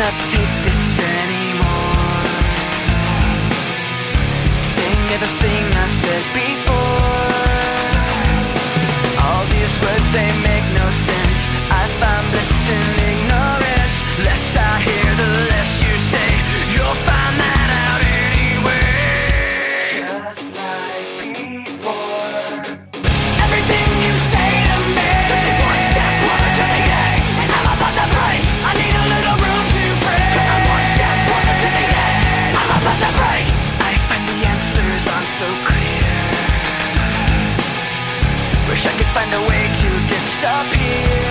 cannot take this anymore. Saying everything I said before. All these words they made. so clear. Wish I could find a way to disappear.